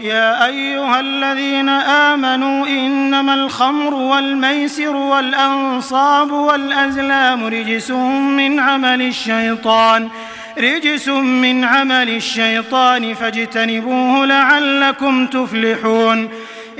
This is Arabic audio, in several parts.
يا أيها الذين آمنوا إنما الخمر والميسر والأنصاب والأزلام رجس من عمل الشيطان رجس من عمل الشيطان فاجتنبوه لعلكم تفلحون.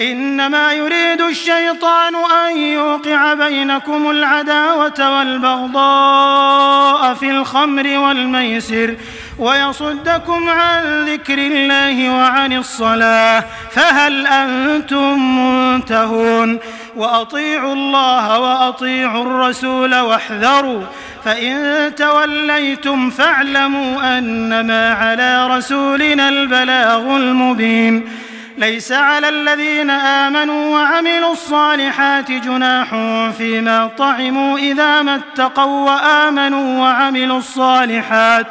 إنما يريد الشيطان أن يوقع بينكم العداوة والبغضاء في الخمر والميسر. ويصدكم عن ذكر الله وعن الصلاة فهل أنتم منتهون؟ وأطيعوا الله وأطيعوا الرسول واحذروا فإن توليتم فاعلموا أنما على رسولنا البلاغ المبين. ليس على الذين آمنوا وعملوا الصالحات جناح فيما طعموا إذا ما اتقوا وآمنوا وعملوا الصالحات.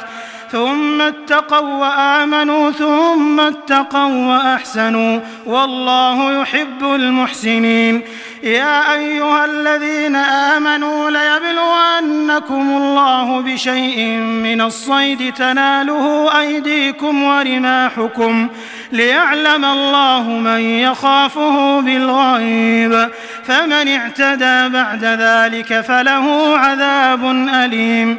ثم اتقوا وآمنوا ثم اتقوا وأحسنوا والله يحب المحسنين. يا أيها الذين آمنوا ليبلونكم الله بشيء من الصيد تناله أيديكم ورماحكم ليعلم الله من يخافه بالغيب. فمن اعتدى بعد ذلك فله عذاب أليم.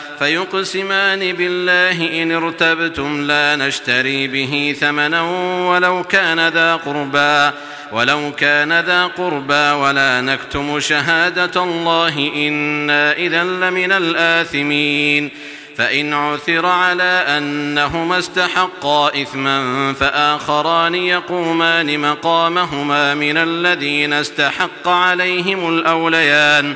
فيقسمان بالله إن ارتبتم لا نشتري به ثمنا ولو كان ذا قربا ولو كان ذا قربا ولا نكتم شهادة الله إنا إذا لمن الآثمين. فإن عثر على أنهما استحقا إثما فآخران يقومان مقامهما من الذين استحق عليهم الأوليان.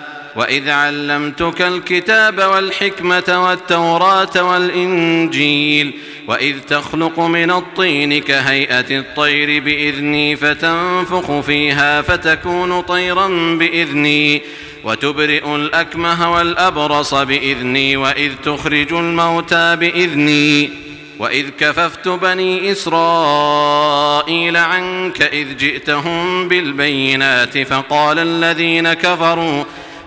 وَإِذْ عَلَّمْتُكَ الْكِتَابَ وَالْحِكْمَةَ وَالتَّوْرَاةَ وَالْإِنْجِيلَ وَإِذْ تَخْلُقُ مِنَ الطِّينِ كَهَيْئَةِ الطَّيْرِ بِإِذْنِي فَتَنْفُخُ فِيهَا فَتَكُونُ طَيْرًا بِإِذْنِي وتبرئ الأكمه والأبرص بإذني وإذ تخرج الموتى بإذني وإذ كففت بني إسرائيل عنك إذ جئتهم بالبينات فقال الذين كفروا